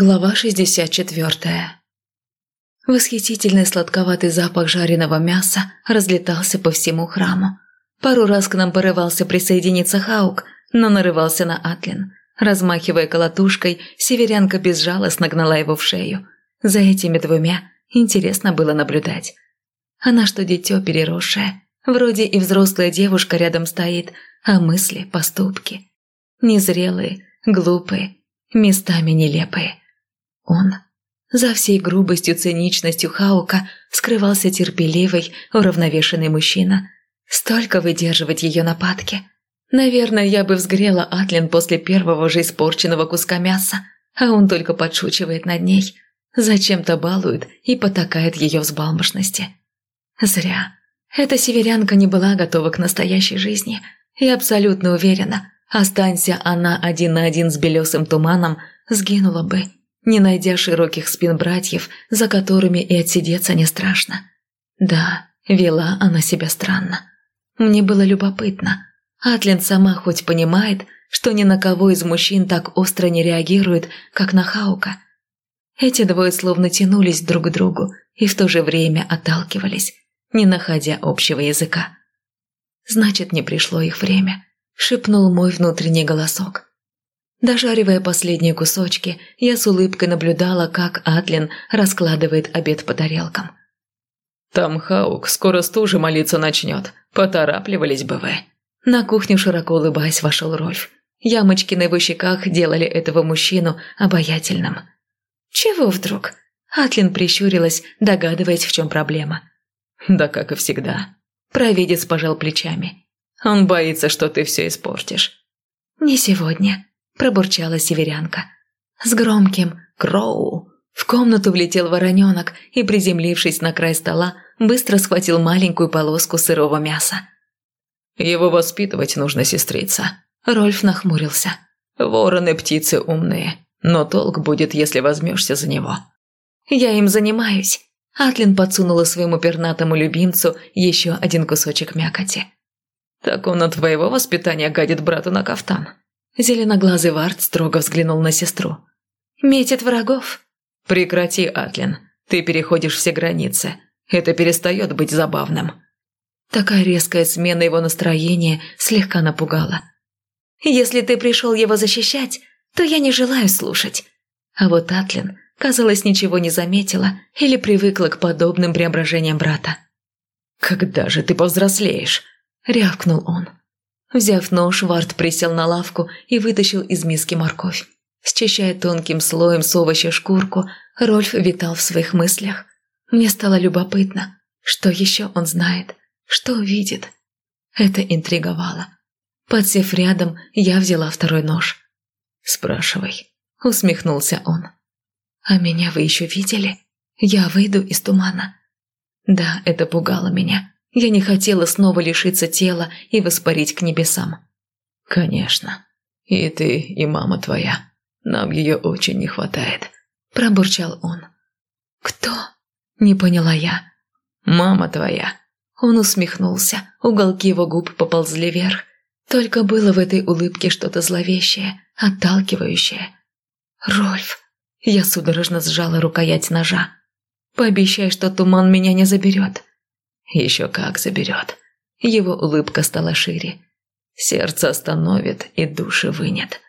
Глава 64 Восхитительный сладковатый запах жареного мяса разлетался по всему храму. Пару раз к нам порывался присоединиться Хаук, но нарывался на Атлин. Размахивая колотушкой, северянка безжалостно гнала его в шею. За этими двумя интересно было наблюдать. Она что дитё переросшее. Вроде и взрослая девушка рядом стоит, а мысли, поступки. Незрелые, глупые, местами нелепые. Он за всей грубостью, циничностью Хаука скрывался терпеливый, уравновешенный мужчина. Столько выдерживать ее нападки. Наверное, я бы взгрела Атлин после первого же испорченного куска мяса, а он только подшучивает над ней. Зачем-то балует и потакает ее взбалмошности. Зря. Эта северянка не была готова к настоящей жизни и абсолютно уверена, Останься она один на один с белесым туманом, сгинула бы, не найдя широких спин братьев, за которыми и отсидеться не страшно. Да, вела она себя странно. Мне было любопытно. Атлин сама хоть понимает, что ни на кого из мужчин так остро не реагирует, как на Хаука. Эти двое словно тянулись друг к другу и в то же время отталкивались, не находя общего языка. Значит, не пришло их время шепнул мой внутренний голосок. Дожаривая последние кусочки, я с улыбкой наблюдала, как Атлин раскладывает обед по тарелкам. «Там Хаук скоро стужи молиться начнет. Поторапливались бы вы». На кухню, широко улыбаясь, вошел Рольф. Ямочки на его щеках делали этого мужчину обаятельным. «Чего вдруг?» Атлин прищурилась, догадываясь, в чем проблема. «Да как и всегда». Провидец пожал плечами. Он боится, что ты все испортишь». «Не сегодня», – пробурчала северянка. С громким «Кроу» в комнату влетел вороненок и, приземлившись на край стола, быстро схватил маленькую полоску сырого мяса. «Его воспитывать нужно, сестрица». Рольф нахмурился. «Вороны птицы умные, но толк будет, если возьмешься за него». «Я им занимаюсь». Атлин подсунула своему пернатому любимцу еще один кусочек мякоти. «Так он от твоего воспитания гадит брату на кафтан». Зеленоглазый Вард строго взглянул на сестру. «Метит врагов?» «Прекрати, Атлин. Ты переходишь все границы. Это перестает быть забавным». Такая резкая смена его настроения слегка напугала. «Если ты пришел его защищать, то я не желаю слушать». А вот Атлин, казалось, ничего не заметила или привыкла к подобным преображениям брата. «Когда же ты повзрослеешь?» рявкнул он. Взяв нож, Вард присел на лавку и вытащил из миски морковь. Счищая тонким слоем с овоща шкурку, Рольф витал в своих мыслях. Мне стало любопытно, что еще он знает, что видит. Это интриговало. Подсев рядом, я взяла второй нож. «Спрашивай», — усмехнулся он. «А меня вы еще видели? Я выйду из тумана». Да, это пугало меня. Я не хотела снова лишиться тела и воспарить к небесам. «Конечно. И ты, и мама твоя. Нам ее очень не хватает», – пробурчал он. «Кто?» – не поняла я. «Мама твоя». Он усмехнулся, уголки его губ поползли вверх. Только было в этой улыбке что-то зловещее, отталкивающее. «Рольф!» Я судорожно сжала рукоять ножа. «Пообещай, что туман меня не заберет». Еще как заберет. Его улыбка стала шире. Сердце остановит и души вынет.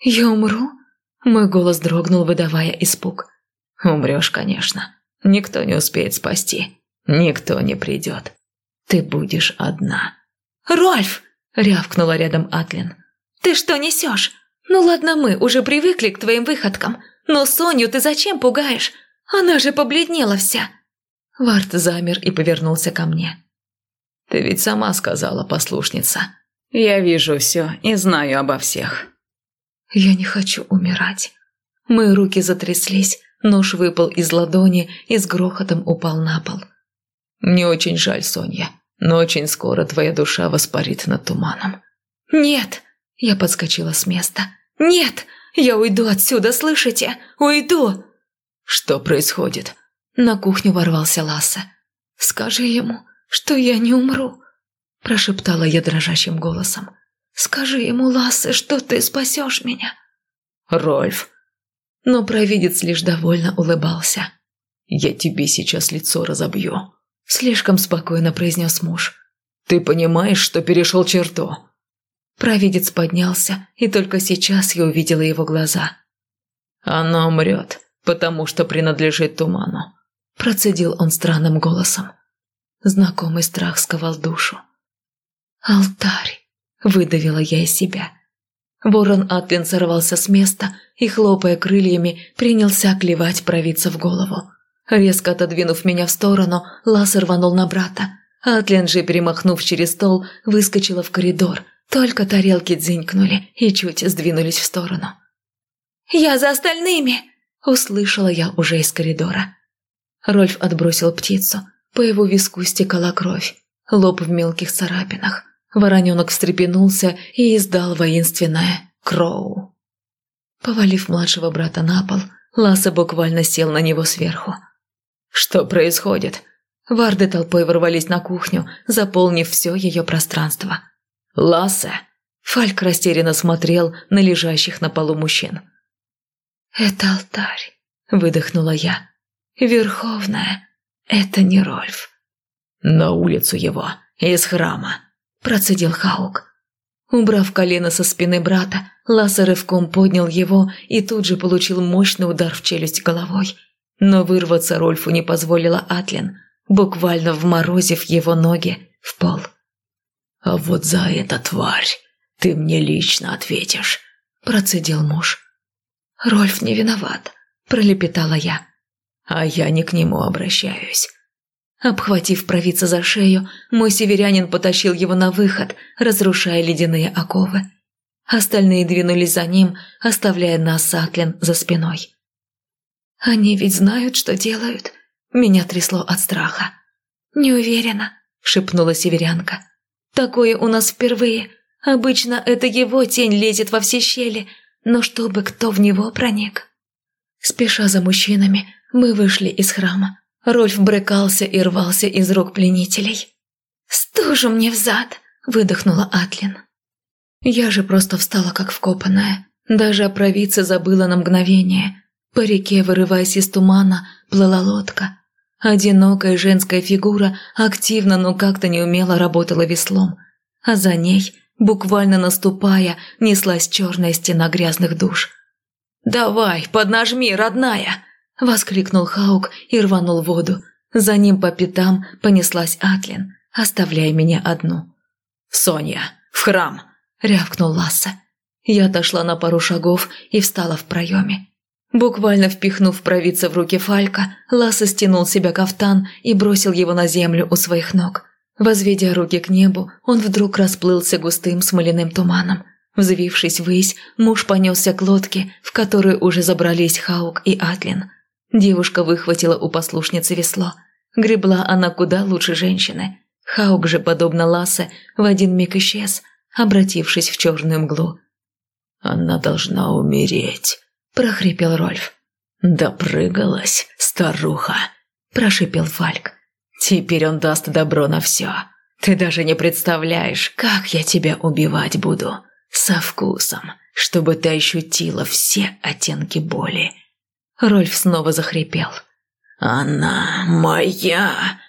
«Я умру?» Мой голос дрогнул, выдавая испуг. «Умрешь, конечно. Никто не успеет спасти. Никто не придет. Ты будешь одна». «Рольф!» – рявкнула рядом Атлин. «Ты что несешь? Ну ладно, мы уже привыкли к твоим выходкам. Но Соню ты зачем пугаешь? Она же побледнела вся. Варт замер и повернулся ко мне. «Ты ведь сама сказала, послушница. Я вижу все и знаю обо всех». «Я не хочу умирать». Мои руки затряслись, нож выпал из ладони и с грохотом упал на пол. «Мне очень жаль, Соня, но очень скоро твоя душа воспарит над туманом». «Нет!» – я подскочила с места. «Нет! Я уйду отсюда, слышите? Уйду!» «Что происходит?» На кухню ворвался Лассе. «Скажи ему, что я не умру», – прошептала я дрожащим голосом. «Скажи ему, Лассе, что ты спасешь меня». «Рольф». но провидец лишь довольно улыбался. «Я тебе сейчас лицо разобью», – слишком спокойно произнес муж. «Ты понимаешь, что перешел черту?» Провидец поднялся, и только сейчас я увидела его глаза. «Она умрет, потому что принадлежит туману», – процедил он странным голосом. Знакомый страх сковал душу. «Алтарь!» – выдавила я из себя. Ворон Атлин сорвался с места и, хлопая крыльями, принялся клевать провидца в голову. Резко отодвинув меня в сторону, Ласс рванул на брата. Атлин же, перемахнув через стол, выскочила в коридор. Только тарелки дзынькнули и чуть сдвинулись в сторону. «Я за остальными!» – услышала я уже из коридора. Рольф отбросил птицу. По его виску стекала кровь. Лоб в мелких царапинах. Вороненок встрепенулся и издал воинственное «Кроу». Повалив младшего брата на пол, Ласса буквально сел на него сверху. «Что происходит?» Варды толпой ворвались на кухню, заполнив все ее пространство. «Лассе!» Фальк растерянно смотрел на лежащих на полу мужчин. «Это алтарь», — выдохнула я. «Верховная, это не Рольф». «На улицу его, из храма», — процедил Хаук. Убрав колено со спины брата, Ласса рывком поднял его и тут же получил мощный удар в челюсть головой. Но вырваться Рольфу не позволила Атлин, буквально вморозив его ноги в пол. «А вот за это, тварь, ты мне лично ответишь», – процедил муж. «Рольф не виноват», – пролепетала я. «А я не к нему обращаюсь». Обхватив провидца за шею, мой северянин потащил его на выход, разрушая ледяные оковы. Остальные двинулись за ним, оставляя нас с Атлин за спиной. «Они ведь знают, что делают?» Меня трясло от страха. «Не уверена», – шепнула северянка. «Такое у нас впервые. Обычно это его тень лезет во все щели, но чтобы кто в него проник». Спеша за мужчинами, мы вышли из храма. Рольф брыкался и рвался из рук пленителей. «Стужу мне взад!» – выдохнула Атлин. Я же просто встала как вкопанная. Даже о провидце забыла на мгновение. По реке, вырываясь из тумана, плыла лодка. Одинокая женская фигура активно, но как-то неумело работала веслом. А за ней, буквально наступая, неслась черная стена грязных душ. «Давай, поднажми, родная!» – воскликнул Хаук и рванул воду. За ним по пятам понеслась Атлин, оставляя меня одну. «Соня, в храм!» – рявкнул Ласса. Я отошла на пару шагов и встала в проеме. Буквально впихнув провидца в руки Фалька, Ласса стянул себя кафтан и бросил его на землю у своих ног. Возведя руки к небу, он вдруг расплылся густым смоляным туманом. Взвившись ввысь, муж понесся к лодке, в которую уже забрались Хаук и Атлин. Девушка выхватила у послушницы весло. Гребла она куда лучше женщины. Хаук же, подобно Лассе, в один миг исчез, обратившись в черную мглу. «Она должна умереть», – прохрипел Рольф. «Допрыгалась, старуха», – прошипел Фальк. «Теперь он даст добро на все. Ты даже не представляешь, как я тебя убивать буду. Со вкусом, чтобы ты ощутила все оттенки боли». Рольф снова захрипел. «Она моя!»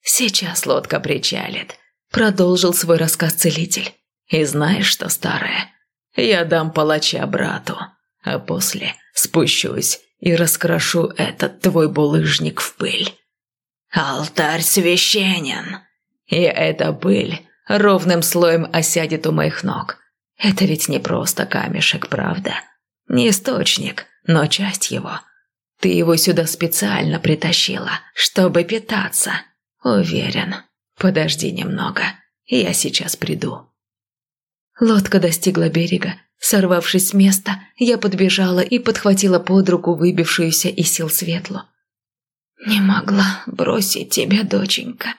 «Сейчас лодка причалит», – продолжил свой рассказ целитель. «И знаешь что, старая? Я дам палача брату, а после спущусь и раскрошу этот твой булыжник в пыль. Алтарь священен, и эта пыль ровным слоем осядет у моих ног. Это ведь не просто камешек, правда? Не источник, но часть его. Ты его сюда специально притащила, чтобы питаться. Уверен. Подожди немного, я сейчас приду. Лодка достигла берега. Сорвавшись с места, я подбежала и подхватила под руку выбившуюся из сил светлу. «Не могла бросить тебя, доченька.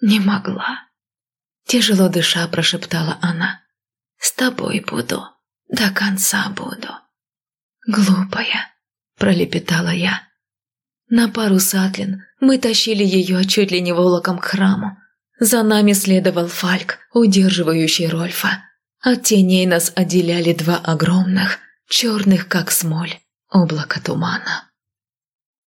Не могла». Тяжело дыша прошептала она. «С тобой буду. До конца буду». «Глупая», – пролепетала я. На пару сатлин мы тащили ее чуть ли не волоком к храму. За нами следовал Фальк, удерживающий Рольфа. От теней нас отделяли два огромных, черных как смоль, облако тумана.